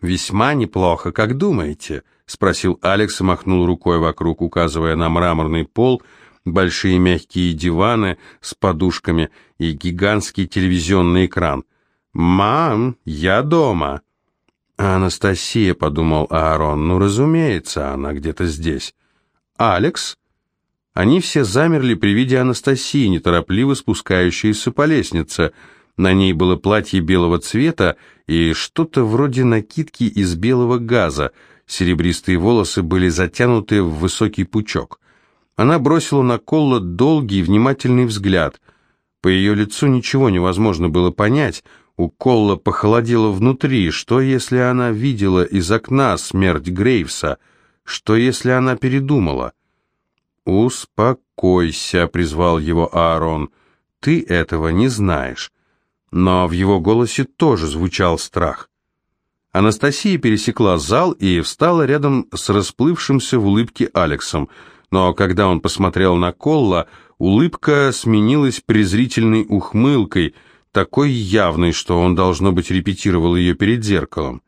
«Весьма неплохо, как думаете?» — спросил Алекс и махнул рукой вокруг, указывая на мраморный пол, большие мягкие диваны с подушками и гигантский телевизионный экран. «Мам, я дома!» «Анастасия», — подумал Аарон, — «ну, разумеется, она где-то здесь». «Алекс?» Они все замерли при виде Анастасии, неторопливо спускающейся по лестнице. На ней было платье белого цвета и что-то вроде накидки из белого газа. Серебристые волосы были затянуты в высокий пучок. Она бросила на Колла долгий, внимательный взгляд. По ее лицу ничего невозможно было понять. У Колла похолодело внутри. Что, если она видела из окна смерть Грейвса? Что, если она передумала? «Успокойся», — призвал его Аарон. «Ты этого не знаешь». Но в его голосе тоже звучал страх. Анастасия пересекла зал и встала рядом с расплывшимся в улыбке Алексом, но когда он посмотрел на Колла, улыбка сменилась презрительной ухмылкой, такой явной, что он, должно быть, репетировал ее перед зеркалом.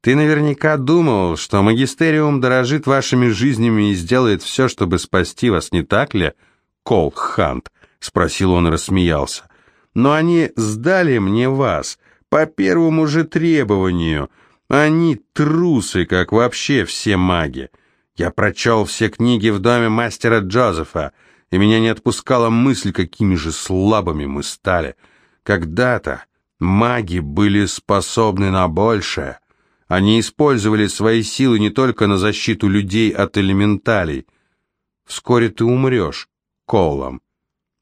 Ты наверняка думал, что магистериум дорожит вашими жизнями и сделает все, чтобы спасти вас, не так ли, Кол Хант? Спросил он и рассмеялся. Но они сдали мне вас по первому же требованию. Они трусы, как вообще все маги. Я прочел все книги в доме мастера Джозефа, и меня не отпускала мысль, какими же слабыми мы стали. Когда-то маги были способны на большее. Они использовали свои силы не только на защиту людей от элементалей. Вскоре ты умрешь, Колом.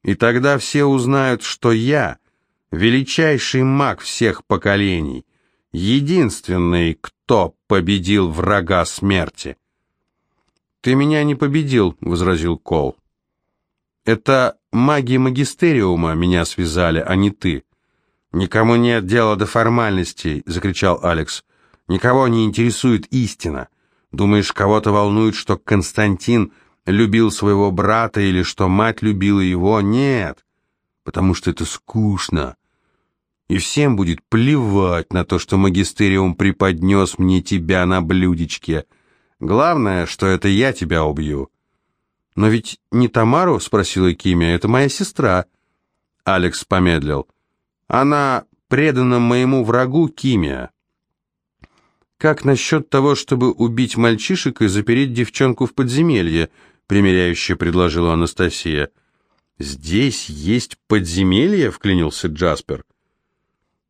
И тогда все узнают, что я — величайший маг всех поколений, единственный, кто победил врага смерти. «Ты меня не победил», — возразил Кол. «Это маги магистериума меня связали, а не ты». «Никому нет дела до формальностей», — закричал Алекс. Никого не интересует истина. Думаешь, кого-то волнует, что Константин любил своего брата или что мать любила его? Нет, потому что это скучно. И всем будет плевать на то, что магистериум преподнес мне тебя на блюдечке. Главное, что это я тебя убью. Но ведь не Тамару, спросила Кимия, это моя сестра. Алекс помедлил. Она предана моему врагу Кимия. «Как насчет того, чтобы убить мальчишек и запереть девчонку в подземелье?» — примиряюще предложила Анастасия. «Здесь есть подземелье?» — вклинился Джаспер.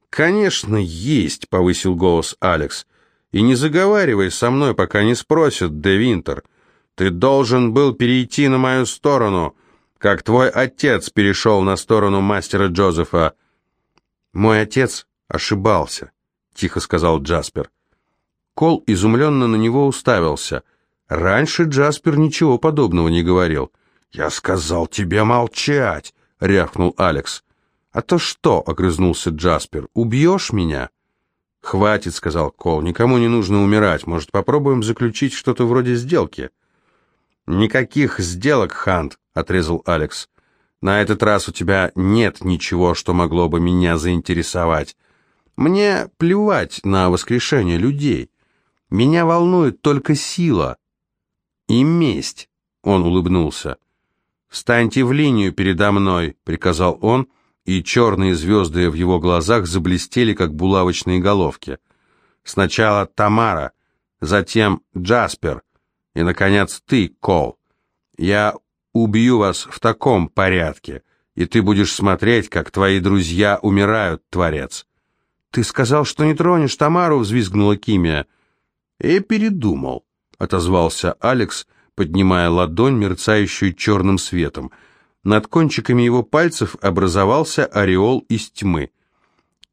«Конечно, есть», — повысил голос Алекс. «И не заговаривай со мной, пока не спросят, Де Винтер. Ты должен был перейти на мою сторону, как твой отец перешел на сторону мастера Джозефа». «Мой отец ошибался», — тихо сказал Джаспер. Кол изумленно на него уставился. Раньше Джаспер ничего подобного не говорил. «Я сказал тебе молчать!» — рявкнул Алекс. «А то что?» — огрызнулся Джаспер. «Убьешь меня?» «Хватит», — сказал Кол. «Никому не нужно умирать. Может, попробуем заключить что-то вроде сделки?» «Никаких сделок, Хант», — отрезал Алекс. «На этот раз у тебя нет ничего, что могло бы меня заинтересовать. Мне плевать на воскрешение людей. Меня волнует только сила и месть. Он улыбнулся. «Встаньте в линию передо мной», — приказал он, и черные звезды в его глазах заблестели, как булавочные головки. «Сначала Тамара, затем Джаспер, и, наконец, ты, Кол. Я убью вас в таком порядке, и ты будешь смотреть, как твои друзья умирают, Творец». «Ты сказал, что не тронешь Тамару», — взвизгнула Кимия. «И передумал», — отозвался Алекс, поднимая ладонь, мерцающую черным светом. Над кончиками его пальцев образовался ореол из тьмы.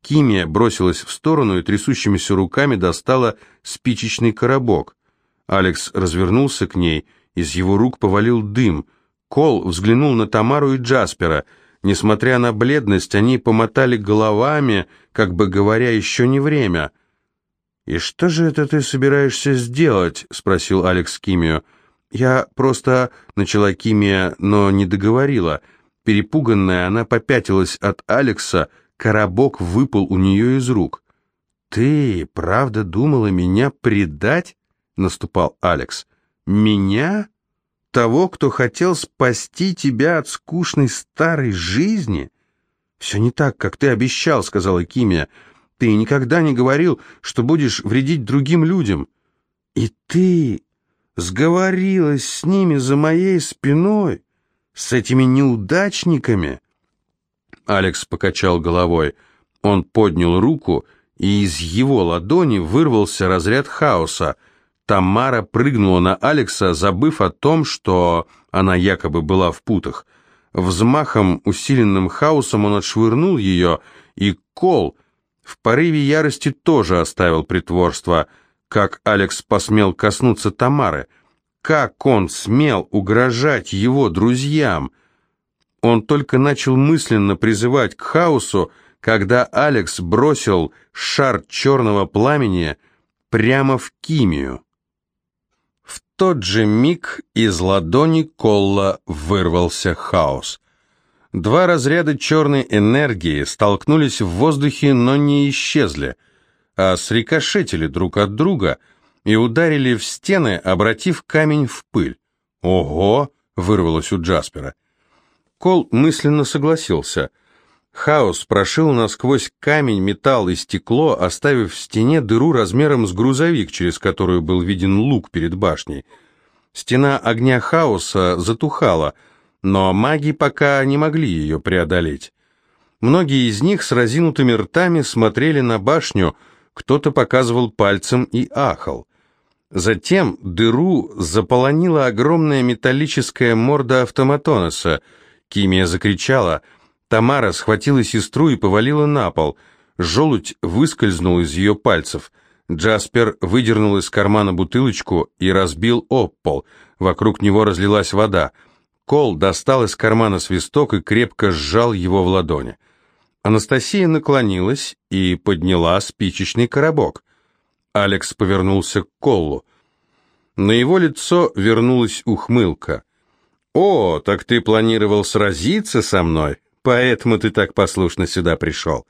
Кимия бросилась в сторону и трясущимися руками достала спичечный коробок. Алекс развернулся к ней, из его рук повалил дым. Кол взглянул на Тамару и Джаспера. Несмотря на бледность, они помотали головами, как бы говоря, еще не время. «И что же это ты собираешься сделать?» — спросил Алекс Кимию. «Я просто...» — начала Кимия, но не договорила. Перепуганная, она попятилась от Алекса, коробок выпал у нее из рук. «Ты правда думала меня предать?» — наступал Алекс. «Меня? Того, кто хотел спасти тебя от скучной старой жизни?» «Все не так, как ты обещал», — сказала Кимия. «Ты никогда не говорил, что будешь вредить другим людям. И ты сговорилась с ними за моей спиной, с этими неудачниками?» Алекс покачал головой. Он поднял руку, и из его ладони вырвался разряд хаоса. Тамара прыгнула на Алекса, забыв о том, что она якобы была в путах. Взмахом, усиленным хаосом, он отшвырнул ее, и Кол в порыве ярости тоже оставил притворство. Как Алекс посмел коснуться Тамары? Как он смел угрожать его друзьям? Он только начал мысленно призывать к хаосу, когда Алекс бросил шар черного пламени прямо в Кимию. В тот же миг из ладони Колла вырвался хаос. Два разряда черной энергии столкнулись в воздухе, но не исчезли, а срикошетили друг от друга и ударили в стены, обратив камень в пыль. «Ого!» — вырвалось у Джаспера. Кол мысленно согласился. Хаос прошил насквозь камень, металл и стекло, оставив в стене дыру размером с грузовик, через которую был виден лук перед башней. Стена огня хаоса затухала, но маги пока не могли ее преодолеть. Многие из них с разинутыми ртами смотрели на башню, кто-то показывал пальцем и ахал. Затем дыру заполонила огромная металлическая морда автоматоноса — Кимия закричала. Тамара схватила сестру и повалила на пол. Желудь выскользнул из ее пальцев. Джаспер выдернул из кармана бутылочку и разбил об пол. Вокруг него разлилась вода. Кол достал из кармана свисток и крепко сжал его в ладони. Анастасия наклонилась и подняла спичечный коробок. Алекс повернулся к Коллу. На его лицо вернулась ухмылка. «О, так ты планировал сразиться со мной, поэтому ты так послушно сюда пришел.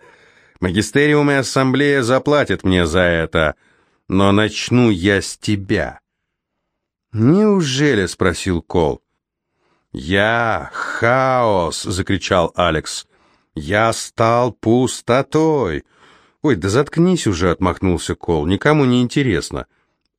Магистериум и ассамблея заплатят мне за это, но начну я с тебя». «Неужели?» — спросил Кол. «Я хаос!» — закричал Алекс. «Я стал пустотой!» «Ой, да заткнись уже!» — отмахнулся Кол. «Никому не интересно».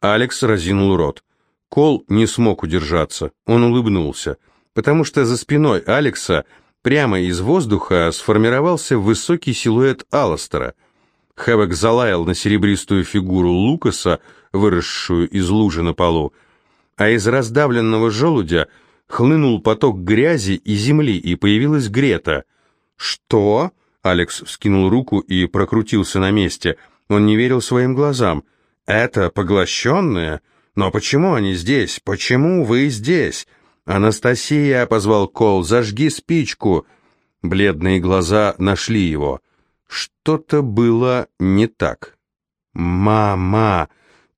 Алекс разинул рот. Кол не смог удержаться. Он улыбнулся, потому что за спиной Алекса прямо из воздуха сформировался высокий силуэт Алластера. Хэвок залаял на серебристую фигуру Лукаса, выросшую из лужи на полу, а из раздавленного желудя хлынул поток грязи и земли, и появилась Грета. «Что?» — Алекс вскинул руку и прокрутился на месте. Он не верил своим глазам. «Это поглощенная?» «Но почему они здесь? Почему вы здесь?» «Анастасия!» — позвал Кол. «Зажги спичку!» Бледные глаза нашли его. Что-то было не так. «Мама!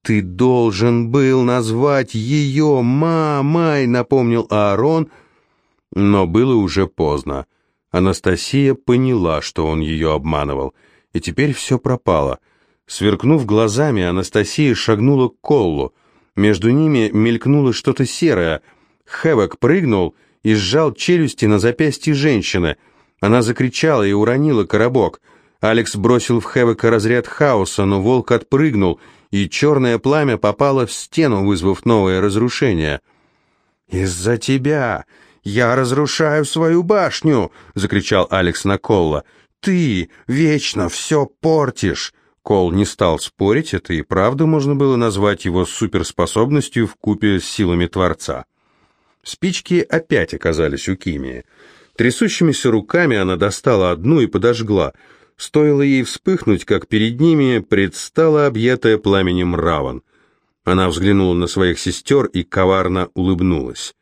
Ты должен был назвать ее мамой!» — напомнил Аарон, но было уже поздно. Анастасия поняла, что он ее обманывал, и теперь все пропало. Сверкнув глазами, Анастасия шагнула к Коллу. Между ними мелькнуло что-то серое. Хэвок прыгнул и сжал челюсти на запястье женщины. Она закричала и уронила коробок. Алекс бросил в Хэвока разряд хаоса, но волк отпрыгнул, и черное пламя попало в стену, вызвав новое разрушение. «Из-за тебя я разрушаю свою башню!» — закричал Алекс на Колла. «Ты вечно все портишь!» Кол не стал спорить, это и правда можно было назвать его суперспособностью в купе с силами Творца. Спички опять оказались у Кимии. Трясущимися руками она достала одну и подожгла. Стоило ей вспыхнуть, как перед ними предстала объятая пламенем Раван. Она взглянула на своих сестер и коварно улыбнулась.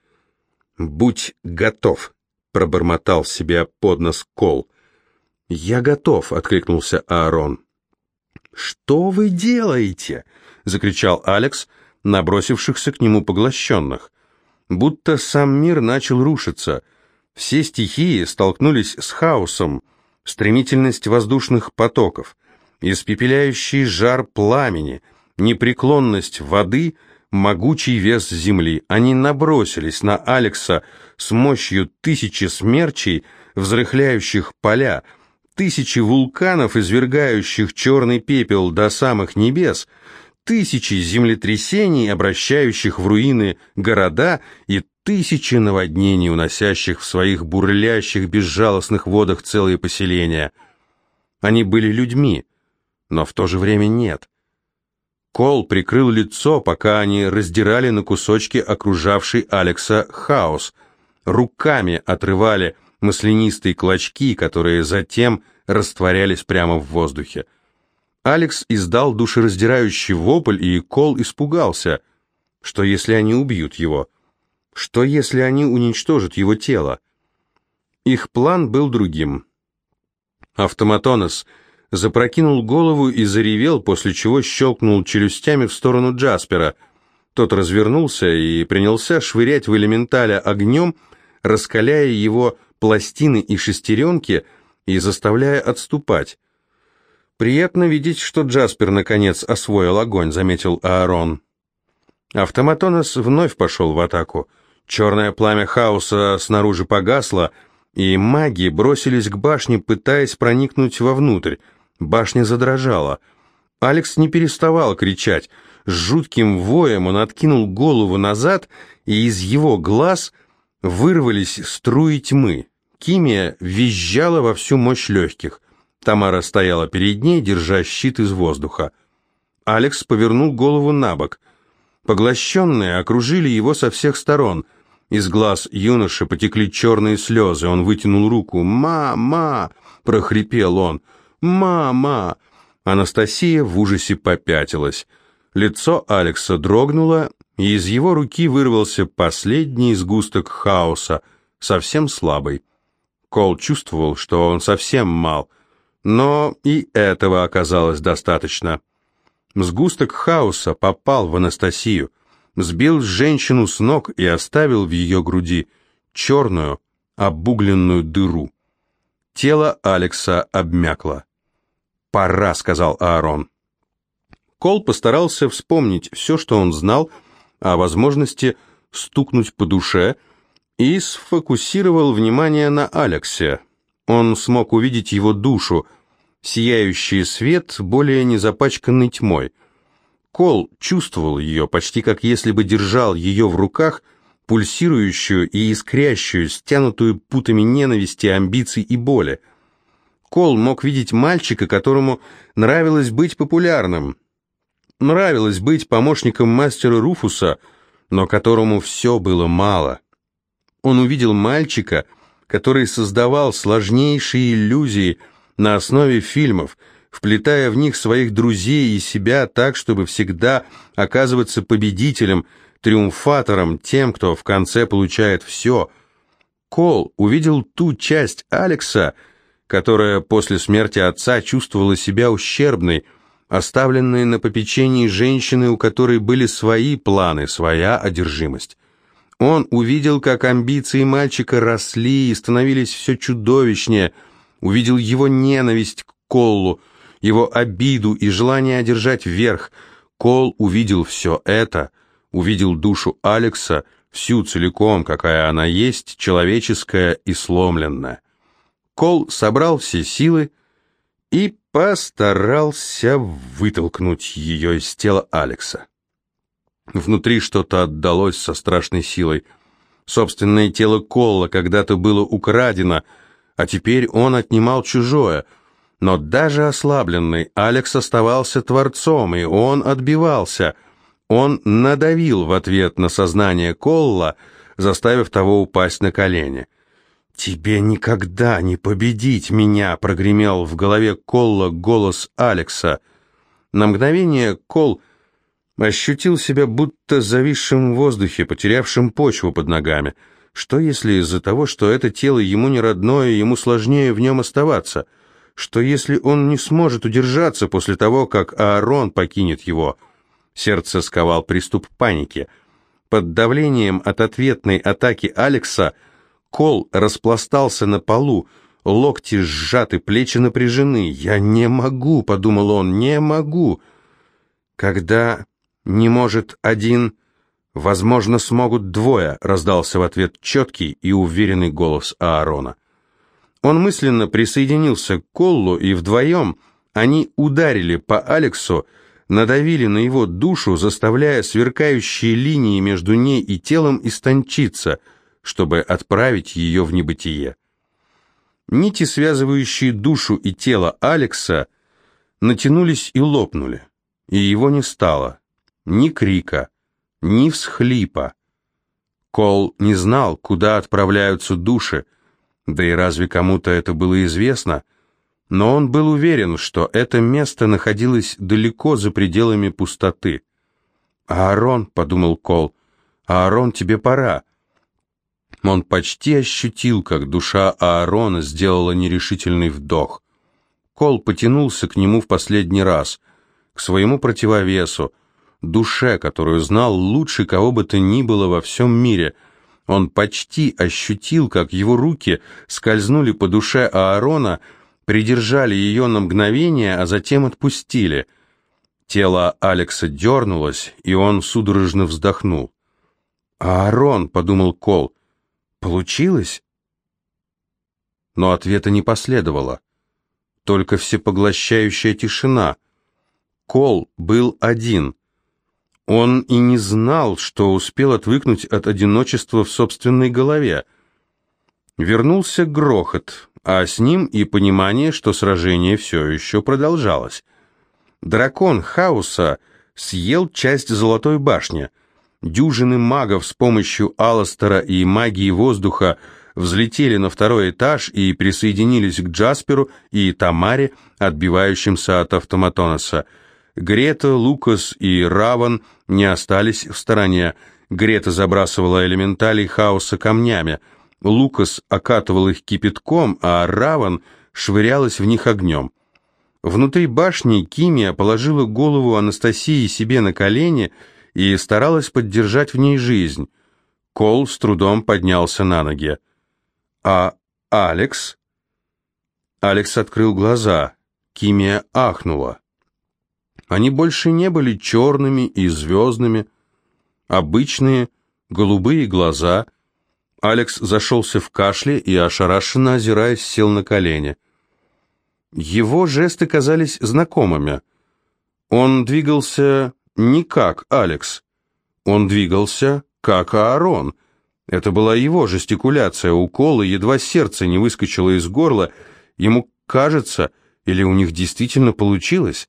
«Будь готов», — пробормотал себе под нос Кол. «Я готов», — откликнулся Аарон. «Что вы делаете?» — закричал Алекс, набросившихся к нему поглощенных. Будто сам мир начал рушиться. Все стихии столкнулись с хаосом, стремительность воздушных потоков. испепеляющий жар пламени, непреклонность воды, могучий вес земли. Они набросились на Алекса с мощью тысячи смерчей, взрыхляющих поля, тысячи вулканов, извергающих черный пепел до самых небес, тысячи землетрясений, обращающих в руины города, и тысячи наводнений, уносящих в своих бурлящих безжалостных водах целые поселения. Они были людьми, но в то же время нет. Кол прикрыл лицо, пока они раздирали на кусочки окружавший Алекса хаос, руками отрывали маслянистые клочки, которые затем растворялись прямо в воздухе. Алекс издал душераздирающий вопль, и Кол испугался. Что если они убьют его? Что если они уничтожат его тело? Их план был другим. Автоматонос запрокинул голову и заревел, после чего щелкнул челюстями в сторону Джаспера. Тот развернулся и принялся швырять в элементаля огнем, раскаляя его пластины и шестеренки и заставляя отступать. «Приятно видеть, что Джаспер наконец освоил огонь», — заметил Аарон. Автоматонос вновь пошел в атаку. Черное пламя хаоса снаружи погасло, и маги бросились к башне, пытаясь проникнуть вовнутрь. Башня задрожала. Алекс не переставал кричать. С жутким воем он откинул голову назад, и из его глаз вырвались струи тьмы. Кимия визжала во всю мощь легких. Тамара стояла перед ней, держа щит из воздуха. Алекс повернул голову на бок. Поглощенные окружили его со всех сторон. Из глаз юноши потекли черные слезы. Он вытянул руку. «Мама!» — прохрипел он. «Мама!» Анастасия в ужасе попятилась. Лицо Алекса дрогнуло, и из его руки вырвался последний сгусток хаоса, совсем слабый. Кол чувствовал, что он совсем мал, но и этого оказалось достаточно. Сгусток хаоса попал в Анастасию, сбил женщину с ног и оставил в ее груди черную, обугленную дыру. Тело Алекса обмякло. «Пора», — сказал Аарон. Кол постарался вспомнить все, что он знал о возможности стукнуть по душе, и сфокусировал внимание на Алексе. Он смог увидеть его душу, сияющий свет, более не запачканный тьмой. Кол чувствовал ее, почти как если бы держал ее в руках, пульсирующую и искрящую, стянутую путами ненависти, амбиций и боли. Кол мог видеть мальчика, которому нравилось быть популярным. Нравилось быть помощником мастера Руфуса, но которому все было мало. Он увидел мальчика, который создавал сложнейшие иллюзии на основе фильмов, вплетая в них своих друзей и себя так, чтобы всегда оказываться победителем, триумфатором, тем, кто в конце получает все. Кол увидел ту часть Алекса, которая после смерти отца чувствовала себя ущербной, оставленной на попечении женщины, у которой были свои планы, своя одержимость. Он увидел, как амбиции мальчика росли и становились все чудовищнее, увидел его ненависть к Коллу, его обиду и желание одержать верх. Кол увидел все это, увидел душу Алекса, всю целиком, какая она есть, человеческая и сломленная. Кол собрал все силы и постарался вытолкнуть ее из тела Алекса. Внутри что-то отдалось со страшной силой. Собственное тело Колла когда-то было украдено, а теперь он отнимал чужое. Но даже ослабленный Алекс оставался творцом, и он отбивался. Он надавил в ответ на сознание Колла, заставив того упасть на колени. «Тебе никогда не победить меня!» — прогремел в голове Колла голос Алекса. На мгновение Кол ощутил себя будто зависшим в воздухе, потерявшим почву под ногами. Что если из-за того, что это тело ему не родное, ему сложнее в нем оставаться? Что если он не сможет удержаться после того, как Аарон покинет его? Сердце сковал приступ паники. Под давлением от ответной атаки Алекса – Кол распластался на полу, локти сжаты, плечи напряжены. «Я не могу», — подумал он, — «не могу». «Когда не может один, возможно, смогут двое», — раздался в ответ четкий и уверенный голос Аарона. Он мысленно присоединился к Коллу, и вдвоем они ударили по Алексу, надавили на его душу, заставляя сверкающие линии между ней и телом истончиться, чтобы отправить ее в небытие. Нити, связывающие душу и тело Алекса, натянулись и лопнули, и его не стало. Ни крика, ни всхлипа. Кол не знал, куда отправляются души, да и разве кому-то это было известно? Но он был уверен, что это место находилось далеко за пределами пустоты. «Аарон», — подумал Кол, — «Аарон, тебе пора». Он почти ощутил, как душа Аарона сделала нерешительный вдох. Кол потянулся к нему в последний раз, к своему противовесу, душе, которую знал лучше кого бы то ни было во всем мире — он почти ощутил, как его руки скользнули по душе Аарона, придержали ее на мгновение, а затем отпустили. Тело Алекса дернулось, и он судорожно вздохнул. «Аарон», — подумал Кол, — «получилось?» Но ответа не последовало. Только всепоглощающая тишина. Кол был один — он и не знал, что успел отвыкнуть от одиночества в собственной голове. Вернулся грохот, а с ним и понимание, что сражение все еще продолжалось. Дракон хаоса съел часть Золотой башни. Дюжины магов с помощью Алластера и магии воздуха взлетели на второй этаж и присоединились к Джасперу и Тамаре, отбивающимся от автоматоноса. Грета, Лукас и Раван не остались в стороне. Грета забрасывала элементалей хаоса камнями. Лукас окатывал их кипятком, а Раван швырялась в них огнем. Внутри башни Кимия положила голову Анастасии себе на колени и старалась поддержать в ней жизнь. Кол с трудом поднялся на ноги. «А Алекс?» Алекс открыл глаза. Кимия ахнула. Они больше не были черными и звездными. Обычные, голубые глаза. Алекс зашелся в кашле и, ошарашенно озираясь, сел на колени. Его жесты казались знакомыми. Он двигался не как Алекс. Он двигался как Аарон. Это была его жестикуляция, уколы, едва сердце не выскочило из горла. Ему кажется, или у них действительно получилось.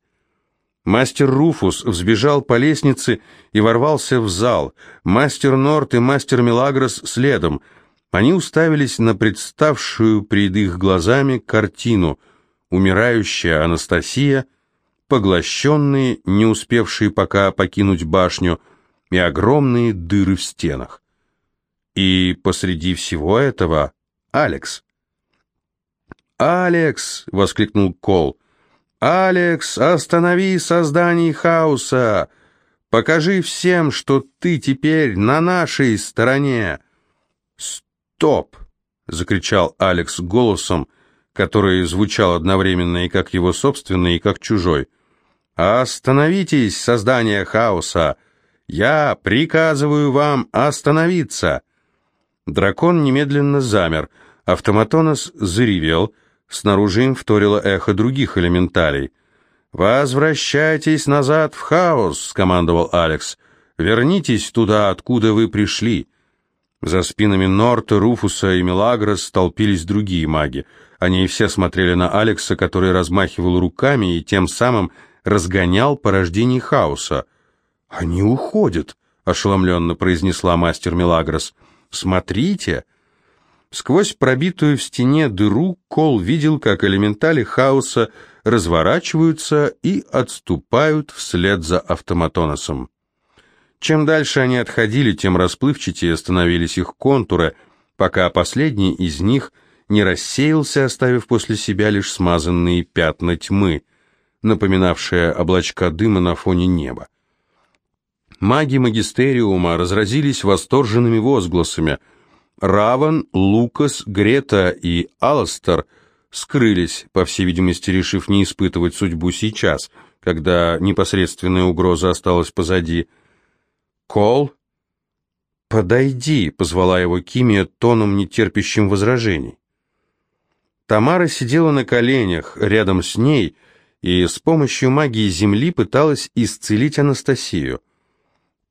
Мастер Руфус взбежал по лестнице и ворвался в зал. Мастер Норт и мастер Мелагрос следом. Они уставились на представшую перед их глазами картину. Умирающая Анастасия, поглощенные, не успевшие пока покинуть башню, и огромные дыры в стенах. И посреди всего этого Алекс. «Алекс!» — воскликнул Кол. «Алекс, останови создание хаоса! Покажи всем, что ты теперь на нашей стороне!» «Стоп!» — закричал Алекс голосом, который звучал одновременно и как его собственный, и как чужой. «Остановитесь, создание хаоса! Я приказываю вам остановиться!» Дракон немедленно замер. Автоматонос заревел — Снаружи им вторило эхо других элементалей. «Возвращайтесь назад в хаос», — скомандовал Алекс. «Вернитесь туда, откуда вы пришли». За спинами Норта, Руфуса и Мелагрос столпились другие маги. Они все смотрели на Алекса, который размахивал руками и тем самым разгонял порождение хаоса. «Они уходят», — ошеломленно произнесла мастер Мелагрос. «Смотрите!» Сквозь пробитую в стене дыру Кол видел, как элементали хаоса разворачиваются и отступают вслед за автоматоносом. Чем дальше они отходили, тем расплывчатее становились их контуры, пока последний из них не рассеялся, оставив после себя лишь смазанные пятна тьмы, напоминавшие облачка дыма на фоне неба. Маги магистериума разразились восторженными возгласами – Раван, Лукас, Грета и Аластер скрылись, по всей видимости, решив не испытывать судьбу сейчас, когда непосредственная угроза осталась позади. «Кол?» «Подойди», — позвала его Кимия тоном, нетерпящим возражений. Тамара сидела на коленях рядом с ней и с помощью магии Земли пыталась исцелить Анастасию.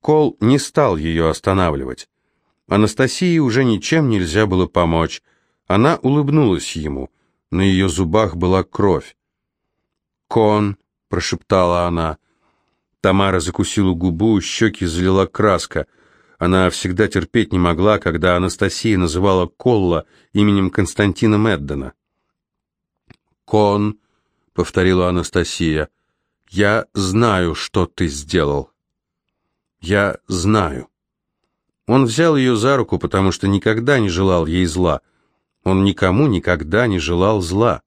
Кол не стал ее останавливать. Анастасии уже ничем нельзя было помочь. Она улыбнулась ему. На ее зубах была кровь. «Кон», — прошептала она. Тамара закусила губу, щеки залила краска — она всегда терпеть не могла, когда Анастасия называла Колла именем Константина Меддена. «Кон», — повторила Анастасия, — «я знаю, что ты сделал. Я знаю». Он взял ее за руку, потому что никогда не желал ей зла. Он никому никогда не желал зла.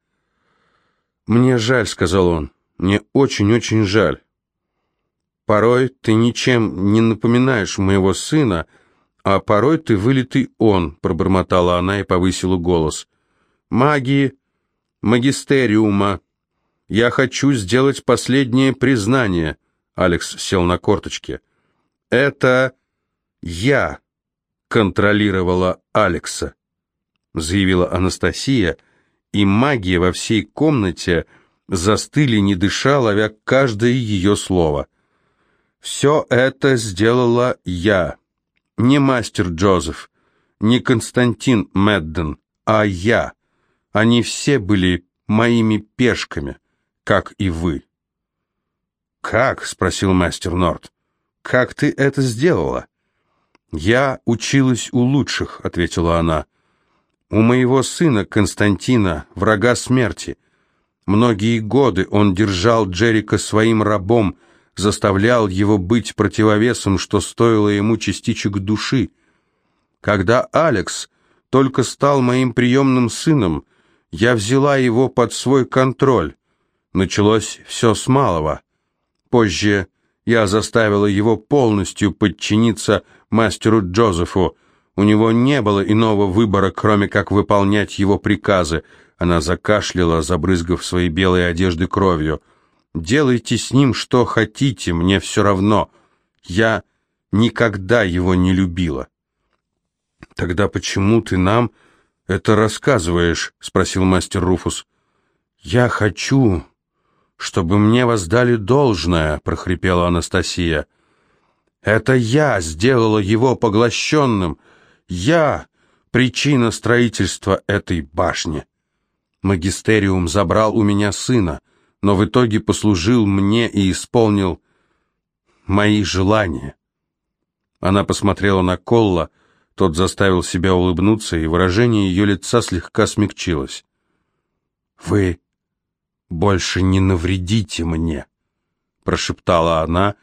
«Мне жаль», — сказал он, — «мне очень-очень жаль». Порой ты ничем не напоминаешь моего сына, а порой ты вылитый он, пробормотала она и повысила голос. Магии, магистериума. Я хочу сделать последнее признание. Алекс сел на корточки. Это я контролировала Алекса, заявила Анастасия, и магия во всей комнате застыли, не дыша, ловя каждое ее слово. Все это сделала я. Не мастер Джозеф, не Константин Медден, а я. Они все были моими пешками, как и вы. «Как?» — спросил мастер Норт. «Как ты это сделала?» «Я училась у лучших», — ответила она. «У моего сына Константина, врага смерти. Многие годы он держал Джерика своим рабом, — заставлял его быть противовесом, что стоило ему частичек души. Когда Алекс только стал моим приемным сыном, я взяла его под свой контроль. Началось все с малого. Позже я заставила его полностью подчиниться мастеру Джозефу. У него не было иного выбора, кроме как выполнять его приказы. Она закашляла, забрызгав свои белые одежды кровью. Делайте с ним что хотите, мне все равно. Я никогда его не любила. Тогда почему ты нам это рассказываешь? спросил мастер Руфус. Я хочу, чтобы мне воздали должное, прохрипела Анастасия. Это я сделала его поглощенным. Я причина строительства этой башни. Магистериум забрал у меня сына но в итоге послужил мне и исполнил мои желания. Она посмотрела на Колла, тот заставил себя улыбнуться, и выражение ее лица слегка смягчилось. «Вы больше не навредите мне», — прошептала она,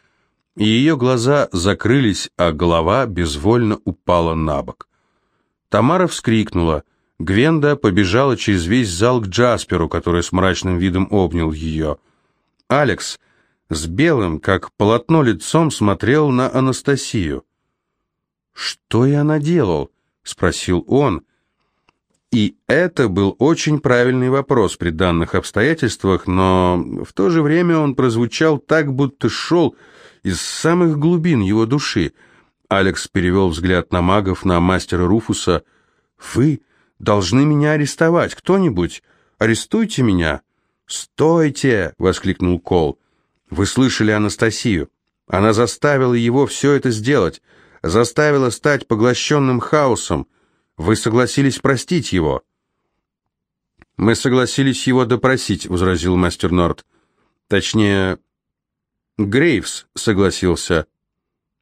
и ее глаза закрылись, а голова безвольно упала на бок. Тамара вскрикнула — Гвенда побежала через весь зал к Джасперу, который с мрачным видом обнял ее. Алекс с белым, как полотно лицом, смотрел на Анастасию. «Что я наделал?» — спросил он. И это был очень правильный вопрос при данных обстоятельствах, но в то же время он прозвучал так, будто шел из самых глубин его души. Алекс перевел взгляд на магов, на мастера Руфуса. «Вы должны меня арестовать. Кто-нибудь, арестуйте меня!» «Стойте!» — воскликнул Кол. «Вы слышали Анастасию? Она заставила его все это сделать, заставила стать поглощенным хаосом. Вы согласились простить его?» «Мы согласились его допросить», — возразил мастер Норт. «Точнее, Грейвс согласился,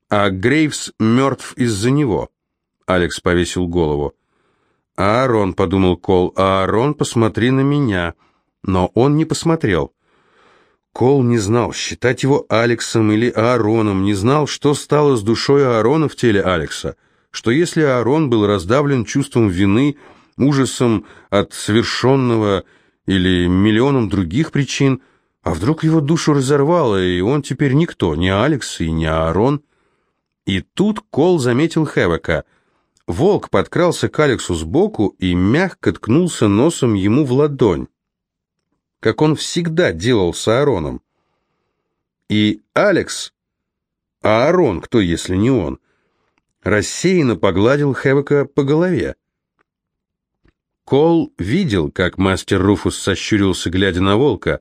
а Грейвс мертв из-за него». Алекс повесил голову. «Аарон», — подумал Кол, — «Аарон, посмотри на меня». Но он не посмотрел. Кол не знал, считать его Алексом или Аароном, не знал, что стало с душой Аарона в теле Алекса, что если Аарон был раздавлен чувством вины, ужасом от совершенного или миллионом других причин, а вдруг его душу разорвало, и он теперь никто, не Алекс и не Аарон. И тут Кол заметил Хевека — волк подкрался к Алексу сбоку и мягко ткнулся носом ему в ладонь, как он всегда делал с Аароном. И Алекс, а Аарон, кто если не он, рассеянно погладил Хэвока по голове. Кол видел, как мастер Руфус сощурился, глядя на волка,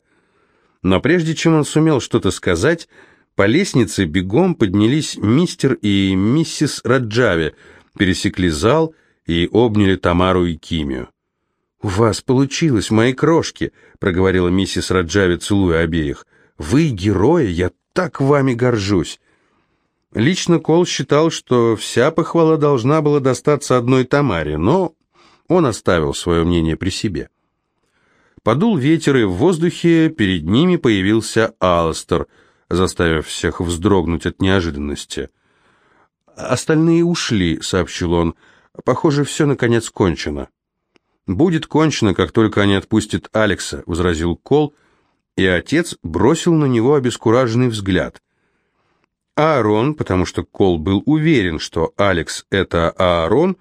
но прежде чем он сумел что-то сказать, по лестнице бегом поднялись мистер и миссис Раджави, пересекли зал и обняли Тамару и Кимию. «У вас получилось, мои крошки», — проговорила миссис Раджави, целуя обеих. «Вы герои, я так вами горжусь». Лично Кол считал, что вся похвала должна была достаться одной Тамаре, но он оставил свое мнение при себе. Подул ветер, и в воздухе перед ними появился Алстер, заставив всех вздрогнуть от неожиданности. «Остальные ушли», — сообщил он. «Похоже, все наконец кончено». «Будет кончено, как только они отпустят Алекса», — возразил Кол, и отец бросил на него обескураженный взгляд. Аарон, потому что Кол был уверен, что Алекс — это Аарон,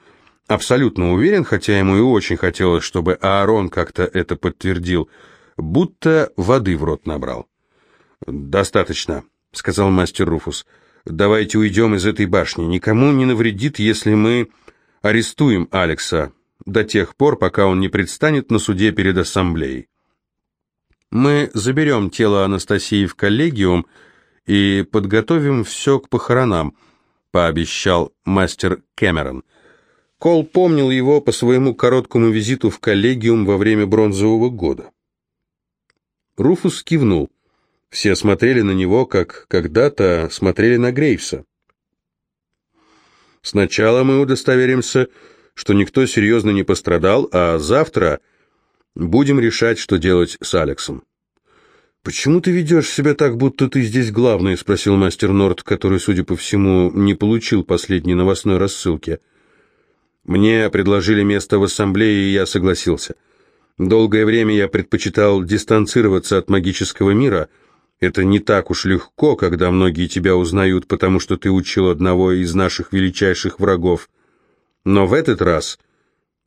абсолютно уверен, хотя ему и очень хотелось, чтобы Аарон как-то это подтвердил, будто воды в рот набрал. «Достаточно», — сказал мастер Руфус. «Давайте уйдем из этой башни. Никому не навредит, если мы арестуем Алекса до тех пор, пока он не предстанет на суде перед ассамблеей. Мы заберем тело Анастасии в коллегиум, — и подготовим все к похоронам», — пообещал мастер Кэмерон. Кол помнил его по своему короткому визиту в коллегиум во время бронзового года. Руфус кивнул. Все смотрели на него, как когда-то смотрели на Грейвса. «Сначала мы удостоверимся, что никто серьезно не пострадал, а завтра будем решать, что делать с Алексом». «Почему ты ведешь себя так, будто ты здесь главный?» — спросил мастер Норт, который, судя по всему, не получил последней новостной рассылки. «Мне предложили место в ассамблее, и я согласился. Долгое время я предпочитал дистанцироваться от магического мира. Это не так уж легко, когда многие тебя узнают, потому что ты учил одного из наших величайших врагов. Но в этот раз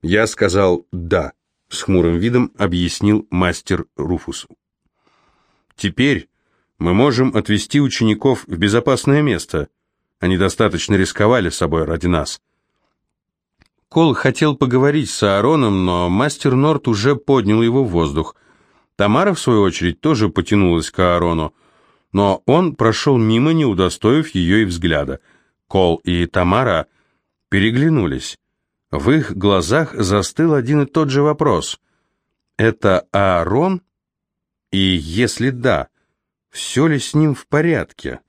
я сказал «да», — с хмурым видом объяснил мастер Руфус. Теперь мы можем отвезти учеников в безопасное место. Они достаточно рисковали собой ради нас. Кол хотел поговорить с Аароном, но мастер Норт уже поднял его в воздух. Тамара, в свою очередь, тоже потянулась к Аарону, но он прошел мимо, не удостоив ее и взгляда. Кол и Тамара переглянулись. В их глазах застыл один и тот же вопрос. «Это Аарон?» И если да, все ли с ним в порядке?